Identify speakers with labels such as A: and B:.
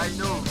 A: I know.